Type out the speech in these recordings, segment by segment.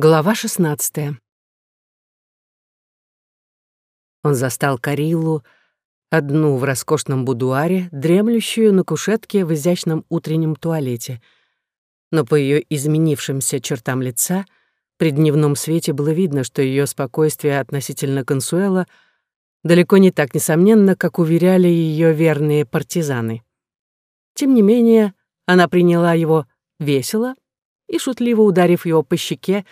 Глава 16 Он застал Карилу, одну в роскошном будуаре, дремлющую на кушетке в изящном утреннем туалете. Но по ее изменившимся чертам лица при дневном свете было видно, что ее спокойствие относительно Консуэла далеко не так несомненно, как уверяли ее верные партизаны. Тем не менее, она приняла его весело и, шутливо ударив его по щеке,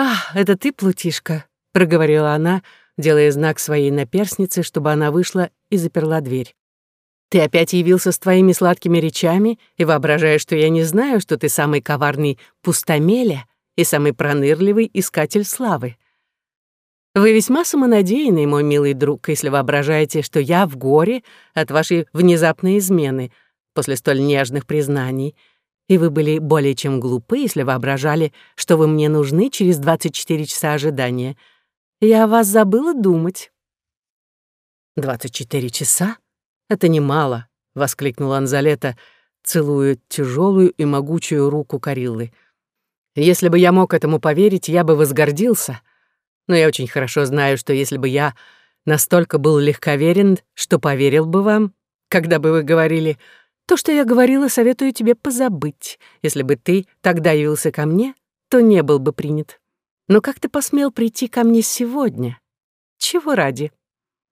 «Ах, это ты, Плутишка», — проговорила она, делая знак своей наперснице, чтобы она вышла и заперла дверь. «Ты опять явился с твоими сладкими речами и воображаешь, что я не знаю, что ты самый коварный пустомеля и самый пронырливый искатель славы. Вы весьма самонадеянный, мой милый друг, если воображаете, что я в горе от вашей внезапной измены после столь нежных признаний, и вы были более чем глупы, если воображали, что вы мне нужны через 24 часа ожидания. Я о вас забыла думать». «24 часа? Это немало», — воскликнула Анзалета, целуя тяжелую и могучую руку Кариллы. «Если бы я мог этому поверить, я бы возгордился. Но я очень хорошо знаю, что если бы я настолько был легковерен, что поверил бы вам, когда бы вы говорили то, что я говорила, советую тебе позабыть. Если бы ты тогда явился ко мне, то не был бы принят. Но как ты посмел прийти ко мне сегодня? Чего ради?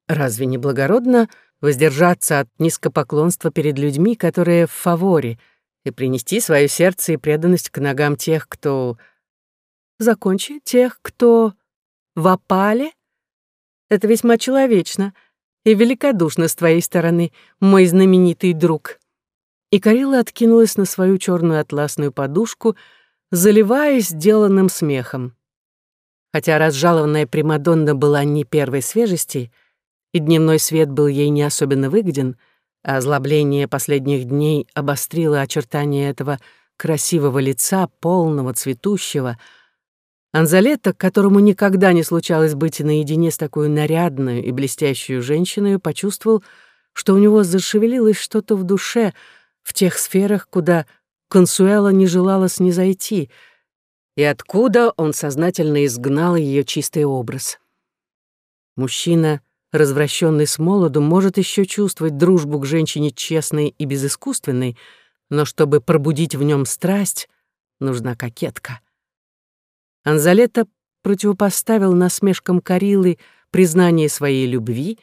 Разве не благородно воздержаться от низкопоклонства перед людьми, которые в фаворе, и принести свое сердце и преданность к ногам тех, кто... Закончи, тех, кто в опале? Это весьма человечно и великодушно с твоей стороны, мой знаменитый друг и Карила откинулась на свою черную атласную подушку, заливаясь сделанным смехом. Хотя разжалованная Примадонна была не первой свежести, и дневной свет был ей не особенно выгоден, а озлобление последних дней обострило очертания этого красивого лица, полного, цветущего, Анзалета, которому никогда не случалось быть наедине с такой нарядной и блестящей женщиной, почувствовал, что у него зашевелилось что-то в душе — в тех сферах, куда Консуэла не желала снизойти, и откуда он сознательно изгнал ее чистый образ. Мужчина, развращенный с молоду, может еще чувствовать дружбу к женщине честной и безыскусственной, но чтобы пробудить в нем страсть, нужна кокетка. Анзалета противопоставил насмешкам Карилы признание своей любви,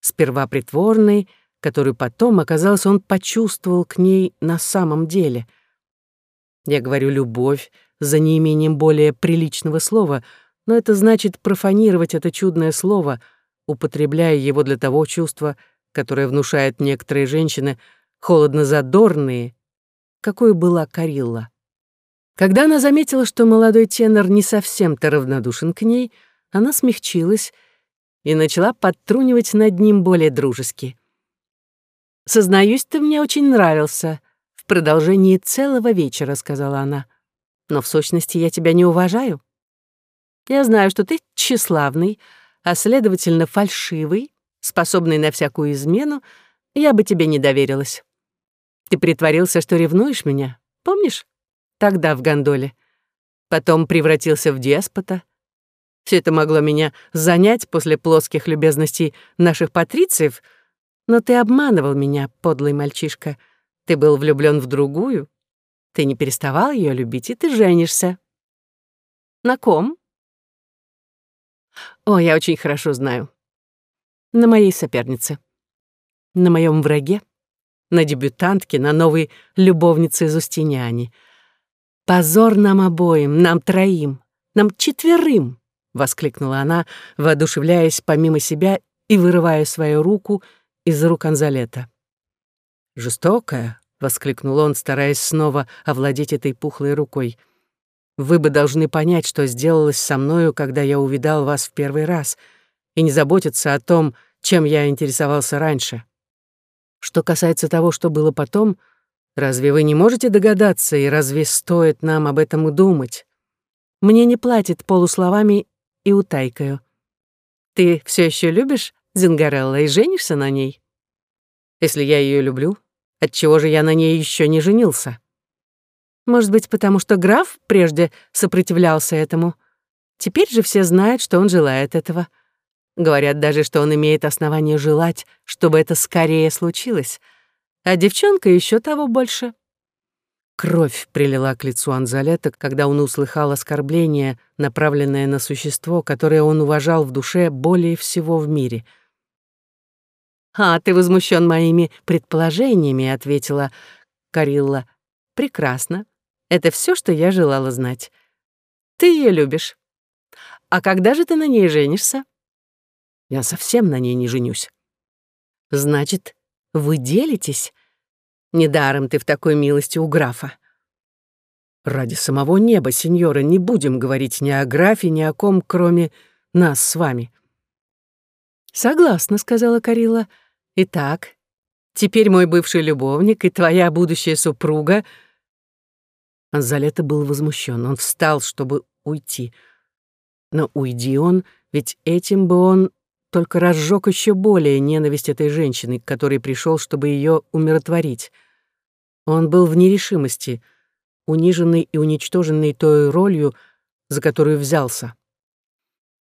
сперва притворной, которую потом, оказалось, он почувствовал к ней на самом деле. Я говорю «любовь» за неимением более приличного слова, но это значит профанировать это чудное слово, употребляя его для того чувства, которое внушает некоторые женщины, холодно-задорные, какой была Карилла. Когда она заметила, что молодой тенор не совсем-то равнодушен к ней, она смягчилась и начала подтрунивать над ним более дружески. «Сознаюсь, ты мне очень нравился в продолжении целого вечера», — сказала она. «Но в сущности я тебя не уважаю. Я знаю, что ты тщеславный, а, следовательно, фальшивый, способный на всякую измену, я бы тебе не доверилась. Ты притворился, что ревнуешь меня, помнишь? Тогда в гондоле. Потом превратился в деспота. Все это могло меня занять после плоских любезностей наших патрициев — но ты обманывал меня, подлый мальчишка. Ты был влюблён в другую. Ты не переставал её любить, и ты женишься. На ком? О, я очень хорошо знаю. На моей сопернице. На моём враге. На дебютантке, на новой любовнице из Устиняни. Позор нам обоим, нам троим, нам четверым, воскликнула она, воодушевляясь помимо себя и вырывая свою руку — из рук Анзалета. «Жестокая», — воскликнул он, стараясь снова овладеть этой пухлой рукой. «Вы бы должны понять, что сделалось со мною, когда я увидал вас в первый раз, и не заботиться о том, чем я интересовался раньше. Что касается того, что было потом, разве вы не можете догадаться, и разве стоит нам об этом думать? Мне не платит полусловами и утайкою. Ты все еще любишь Зингарелла, и женишься на ней? Если я ее люблю, отчего же я на ней еще не женился? Может быть, потому что граф прежде сопротивлялся этому. Теперь же все знают, что он желает этого. Говорят даже, что он имеет основание желать, чтобы это скорее случилось. А девчонка еще того больше. Кровь прилила к лицу Анзалета, когда он услыхал оскорбление, направленное на существо, которое он уважал в душе более всего в мире. «А, ты возмущен моими предположениями», — ответила Карилла. «Прекрасно. Это все, что я желала знать. Ты ее любишь. А когда же ты на ней женишься?» «Я совсем на ней не женюсь». «Значит, вы делитесь?» Недаром ты в такой милости у графа. Ради самого неба, сеньора, не будем говорить ни о графе, ни о ком, кроме нас с вами. Согласна, сказала Карила. Итак, теперь мой бывший любовник и твоя будущая супруга. Анзалета был возмущен. Он встал, чтобы уйти. Но уйди он, ведь этим бы он только разжег еще более ненависть этой женщины, к которой пришел, чтобы ее умиротворить. Он был в нерешимости, униженный и уничтоженный той ролью, за которую взялся.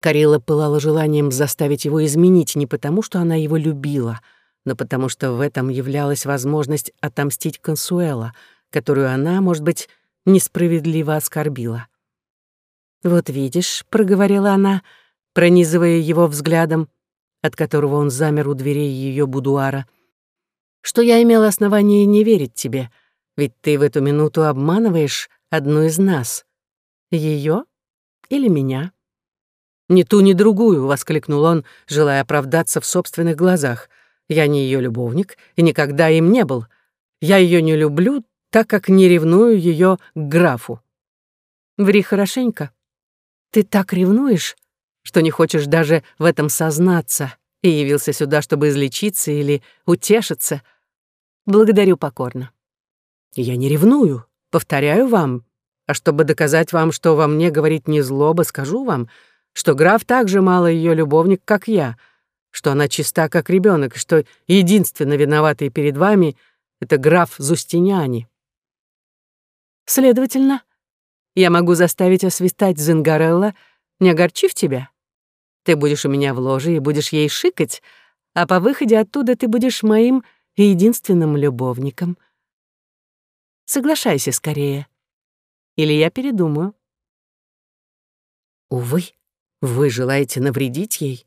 Карила пылала желанием заставить его изменить не потому, что она его любила, но потому что в этом являлась возможность отомстить Консуэла, которую она, может быть, несправедливо оскорбила. «Вот видишь», — проговорила она, пронизывая его взглядом, от которого он замер у дверей ее будуара, что я имела основание не верить тебе, ведь ты в эту минуту обманываешь одну из нас. Ее или меня? «Ни ту, ни другую!» — воскликнул он, желая оправдаться в собственных глазах. «Я не ее любовник и никогда им не был. Я ее не люблю, так как не ревную ее к графу». «Ври хорошенько. Ты так ревнуешь, что не хочешь даже в этом сознаться и явился сюда, чтобы излечиться или утешиться. Благодарю покорно. Я не ревную, повторяю вам. А чтобы доказать вам, что во мне говорит не злоба, скажу вам, что граф так же мало ее любовник, как я, что она чиста, как ребенок, что единственно виноватый перед вами — это граф Зустиняни. Следовательно, я могу заставить освистать Зингарелла, не огорчив тебя. Ты будешь у меня в ложе и будешь ей шикать, а по выходе оттуда ты будешь моим единственным любовником. Соглашайся скорее. Или я передумаю. Увы, вы желаете навредить ей?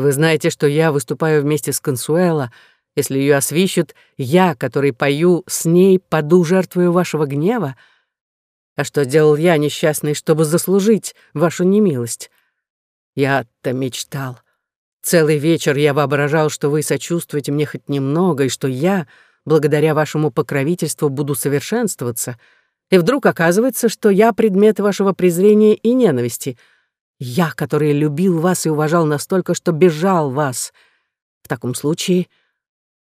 Вы знаете, что я выступаю вместе с Консуэло. Если ее освищут, я, который пою с ней, паду жертвою вашего гнева. А что делал я, несчастный, чтобы заслужить вашу немилость? Я-то мечтал. Целый вечер я воображал, что вы сочувствуете мне хоть немного, и что я, благодаря вашему покровительству, буду совершенствоваться. И вдруг оказывается, что я предмет вашего презрения и ненависти. Я, который любил вас и уважал настолько, что бежал вас. В таком случае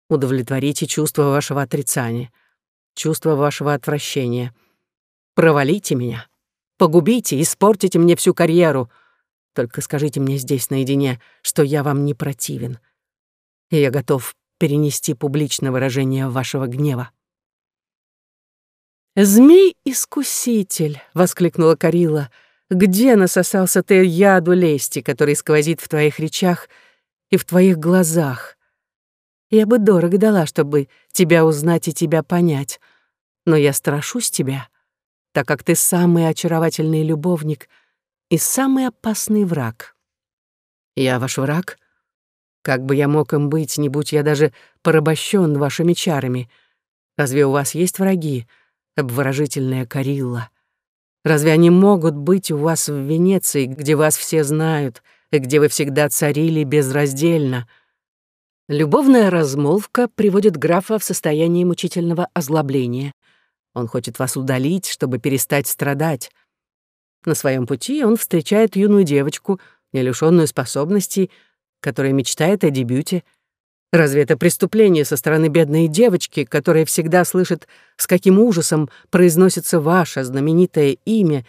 удовлетворите чувство вашего отрицания, чувство вашего отвращения. Провалите меня, погубите, испортите мне всю карьеру — только скажите мне здесь наедине, что я вам не противен. И я готов перенести публичное выражение вашего гнева». «Змей-искуситель!» — воскликнула Карила. «Где насосался ты яду лести, который сквозит в твоих речах и в твоих глазах? Я бы дорого дала, чтобы тебя узнать и тебя понять, но я страшусь тебя, так как ты самый очаровательный любовник — и самый опасный враг. Я ваш враг? Как бы я мог им быть, не будь я даже порабощен вашими чарами? Разве у вас есть враги, обворожительная Карилла? Разве они могут быть у вас в Венеции, где вас все знают, и где вы всегда царили безраздельно? Любовная размолвка приводит графа в состояние мучительного озлобления. Он хочет вас удалить, чтобы перестать страдать. На своем пути он встречает юную девочку, не лишённую способностей, которая мечтает о дебюте. Разве это преступление со стороны бедной девочки, которая всегда слышит, с каким ужасом произносится ваше знаменитое имя,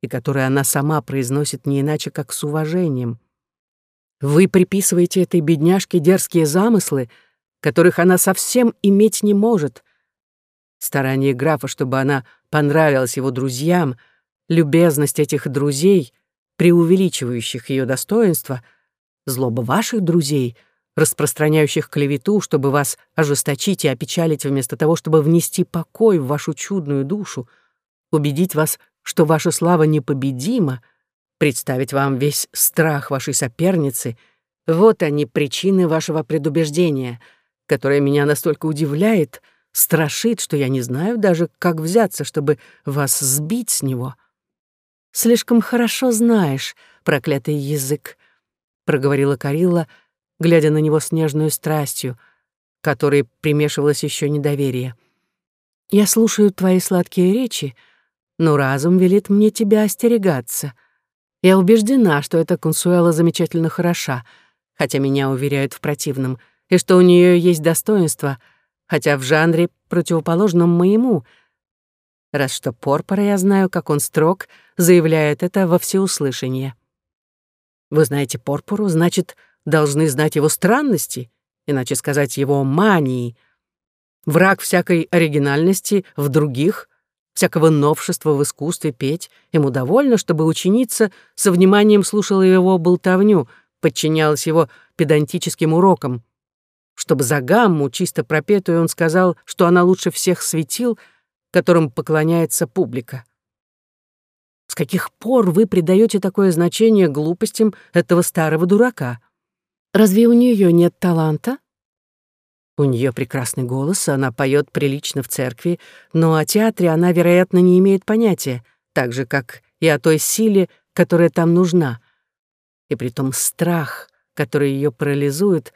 и которое она сама произносит не иначе, как с уважением? Вы приписываете этой бедняжке дерзкие замыслы, которых она совсем иметь не может. Старание графа, чтобы она понравилась его друзьям, любезность этих друзей, преувеличивающих ее достоинства, злоба ваших друзей, распространяющих клевету, чтобы вас ожесточить и опечалить вместо того, чтобы внести покой в вашу чудную душу, убедить вас, что ваша слава непобедима, представить вам весь страх вашей соперницы — вот они причины вашего предубеждения, которое меня настолько удивляет, страшит, что я не знаю даже, как взяться, чтобы вас сбить с него. Слишком хорошо знаешь, проклятый язык, проговорила Карилла, глядя на него с нежной страстью, которой примешивалось еще недоверие. Я слушаю твои сладкие речи, но разум велит мне тебя остерегаться. Я убеждена, что эта консуэла замечательно хороша — хотя меня уверяют в противном, и что у нее есть достоинство, хотя в жанре противоположном моему. Раз что Порпора я знаю, как он строг, заявляет это во всеуслышание. Вы знаете Порпору, значит, должны знать его странности, иначе сказать его мании. Враг всякой оригинальности в других, всякого новшества в искусстве петь, ему довольно, чтобы ученица со вниманием слушала его болтовню — подчинялась его педантическим урокам. Чтобы за гамму, чисто пропетую, он сказал, что она лучше всех светил, которым поклоняется публика. С каких пор вы придаете такое значение глупостям этого старого дурака? Разве у нее нет таланта? У нее прекрасный голос, она поет прилично в церкви, но о театре она, вероятно, не имеет понятия, так же, как и о той силе, которая там нужна и притом страх, который ее парализует,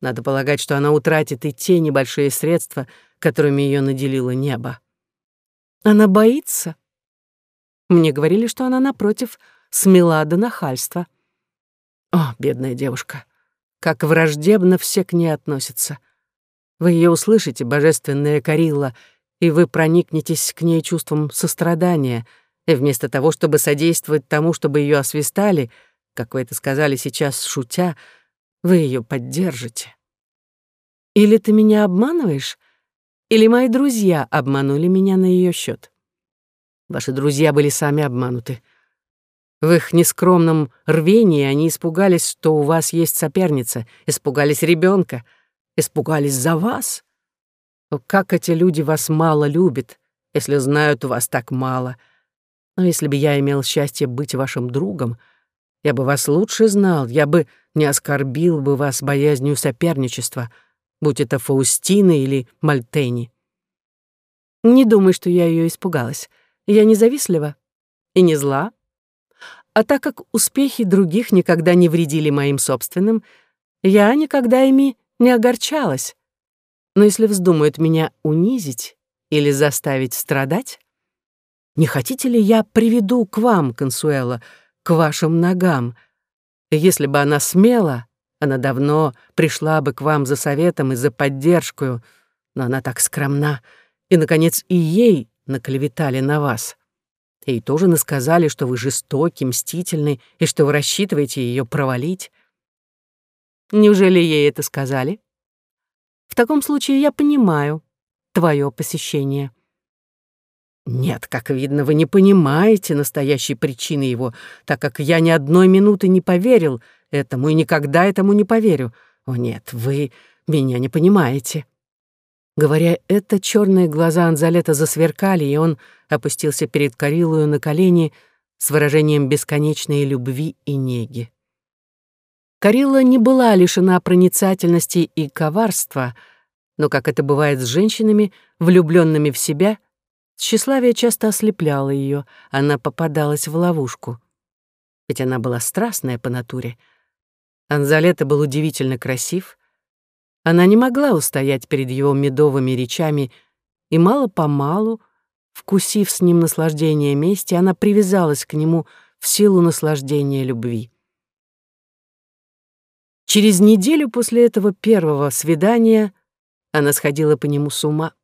надо полагать, что она утратит и те небольшие средства, которыми ее наделило небо. Она боится. Мне говорили, что она, напротив, смела до нахальства. О, бедная девушка, как враждебно все к ней относятся. Вы ее услышите, божественная Карилла, и вы проникнетесь к ней чувством сострадания, и вместо того, чтобы содействовать тому, чтобы ее освистали — как вы это сказали сейчас, шутя, вы ее поддержите. Или ты меня обманываешь, или мои друзья обманули меня на ее счет. Ваши друзья были сами обмануты. В их нескромном рвении они испугались, что у вас есть соперница, испугались ребенка, испугались за вас. Но как эти люди вас мало любят, если знают вас так мало. Но если бы я имел счастье быть вашим другом — я бы вас лучше знал, я бы не оскорбил бы вас боязнью соперничества, будь это Фаустина или Мальтени. Не думай, что я ее испугалась. Я не завистлива и не зла. А так как успехи других никогда не вредили моим собственным, я никогда ими не огорчалась. Но если вздумают меня унизить или заставить страдать, не хотите ли я приведу к вам, Консуэла, к вашим ногам. Если бы она смела, она давно пришла бы к вам за советом и за поддержкой, но она так скромна, и, наконец, и ей наклеветали на вас. Ей тоже насказали, что вы жестокий, мстительный, и что вы рассчитываете ее провалить. Неужели ей это сказали? В таком случае я понимаю твое посещение. Нет, как видно, вы не понимаете настоящей причины его, так как я ни одной минуты не поверил этому и никогда этому не поверю. О нет, вы меня не понимаете. Говоря это, черные глаза Анзалета засверкали, и он опустился перед Карилою на колени с выражением бесконечной любви и неги. Карилла не была лишена проницательности и коварства, но, как это бывает с женщинами, влюбленными в себя — Тщеславие часто ослепляло ее, она попадалась в ловушку. Ведь она была страстная по натуре. Анзалета был удивительно красив. Она не могла устоять перед его медовыми речами, и мало-помалу, вкусив с ним наслаждение мести, она привязалась к нему в силу наслаждения любви. Через неделю после этого первого свидания она сходила по нему с ума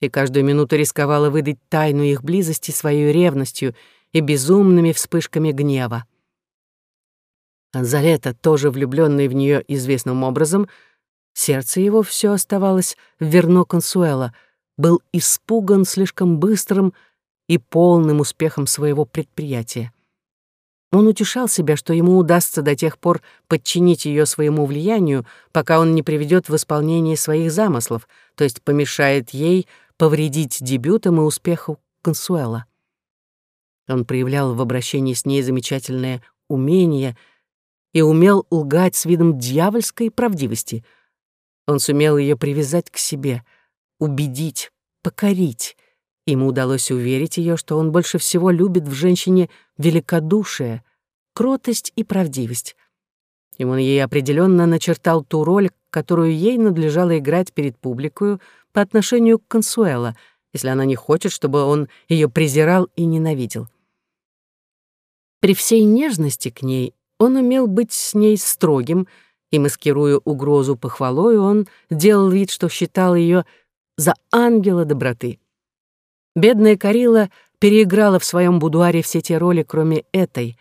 и каждую минуту рисковала выдать тайну их близости своей ревностью и безумными вспышками гнева. Анзалета, тоже влюбленный в нее известным образом, сердце его все оставалось верно Консуэла, был испуган слишком быстрым и полным успехом своего предприятия. Он утешал себя, что ему удастся до тех пор подчинить ее своему влиянию, пока он не приведет в исполнение своих замыслов, то есть помешает ей повредить дебютам и успеху Консуэла. Он проявлял в обращении с ней замечательное умение и умел лгать с видом дьявольской правдивости. Он сумел ее привязать к себе, убедить, покорить, Ему удалось уверить ее, что он больше всего любит в женщине великодушие, кротость и правдивость. И он ей определенно начертал ту роль, которую ей надлежало играть перед публикою по отношению к Консуэла, если она не хочет, чтобы он ее презирал и ненавидел. При всей нежности к ней он умел быть с ней строгим, и, маскируя угрозу похвалою, он делал вид, что считал ее за ангела доброты. Бедная Карила переиграла в своем будуаре все те роли, кроме этой,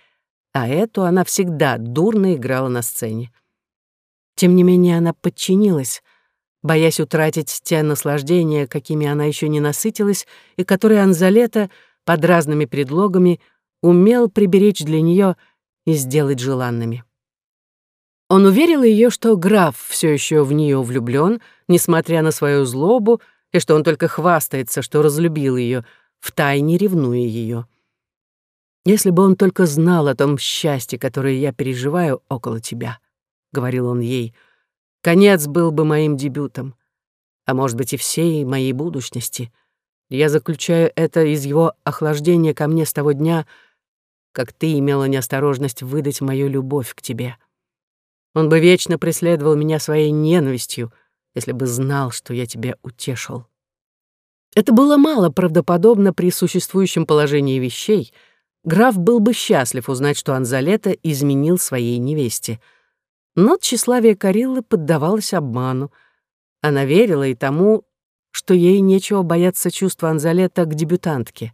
а эту она всегда дурно играла на сцене. Тем не менее она подчинилась, боясь утратить те наслаждения, какими она еще не насытилась, и которые Анзалета под разными предлогами умел приберечь для нее и сделать желанными. Он уверил ее, что граф все еще в нее влюблен, несмотря на свою злобу, и что он только хвастается, что разлюбил ее, втайне ревнуя ее. «Если бы он только знал о том счастье, которое я переживаю около тебя», — говорил он ей, — «конец был бы моим дебютом, а может быть и всей моей будущности. Я заключаю это из его охлаждения ко мне с того дня, как ты имела неосторожность выдать мою любовь к тебе. Он бы вечно преследовал меня своей ненавистью — если бы знал, что я тебя утешил. Это было мало правдоподобно при существующем положении вещей. Граф был бы счастлив узнать, что Анзалета изменил своей невесте. Но тщеславие Кариллы поддавалось обману. Она верила и тому, что ей нечего бояться чувства Анзалета к дебютантке.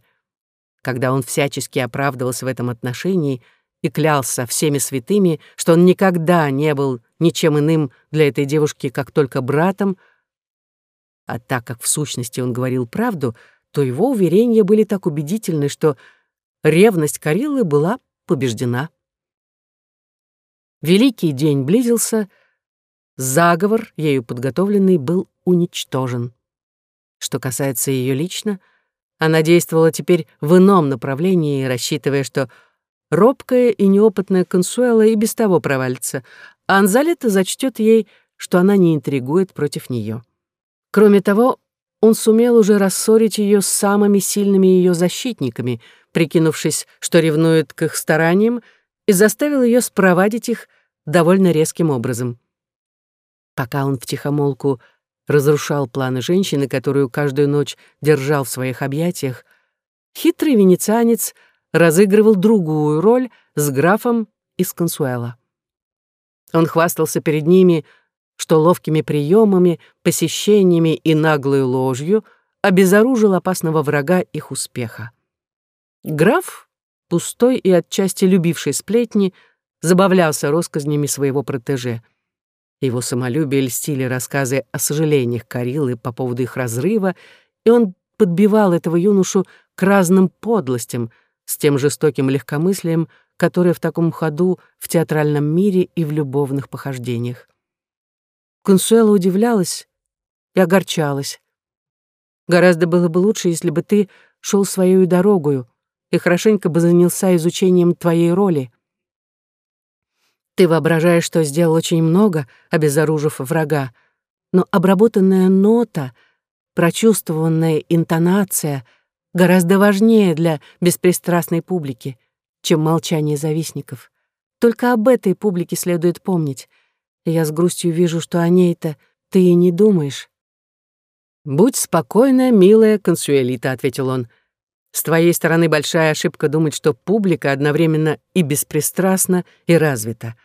Когда он всячески оправдывался в этом отношении — и клялся всеми святыми, что он никогда не был ничем иным для этой девушки, как только братом, а так как в сущности он говорил правду, то его уверения были так убедительны, что ревность Кариллы была побеждена. Великий день близился, заговор, ею подготовленный, был уничтожен. Что касается ее лично, она действовала теперь в ином направлении, рассчитывая, что Робкая и неопытная Консуэла и без того провалится, а Анзалета зачтет ей, что она не интригует против нее. Кроме того, он сумел уже рассорить ее с самыми сильными ее защитниками, прикинувшись, что ревнует к их стараниям, и заставил ее спровадить их довольно резким образом. Пока он втихомолку разрушал планы женщины, которую каждую ночь держал в своих объятиях, хитрый венецианец — разыгрывал другую роль с графом из Консуэла. Он хвастался перед ними, что ловкими приемами, посещениями и наглой ложью обезоружил опасного врага их успеха. Граф, пустой и отчасти любивший сплетни, забавлялся россказнями своего протеже. Его самолюбие льстили рассказы о сожалениях Карилы по поводу их разрыва, и он подбивал этого юношу к разным подлостям, с тем жестоким легкомыслием, которое в таком ходу в театральном мире и в любовных похождениях. Консуэла удивлялась и огорчалась. Гораздо было бы лучше, если бы ты шел своей дорогою и хорошенько бы занялся изучением твоей роли. Ты воображаешь, что сделал очень много, обезоружив врага, но обработанная нота, прочувствованная интонация — гораздо важнее для беспристрастной публики, чем молчание завистников. Только об этой публике следует помнить. я с грустью вижу, что о ней-то ты и не думаешь. «Будь спокойна, милая консуэлита», — ответил он. «С твоей стороны большая ошибка думать, что публика одновременно и беспристрастна, и развита.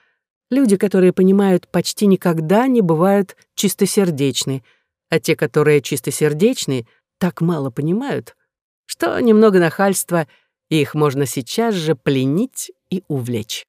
Люди, которые понимают, почти никогда не бывают чистосердечны, а те, которые чистосердечны, так мало понимают, что немного нахальства, их можно сейчас же пленить и увлечь.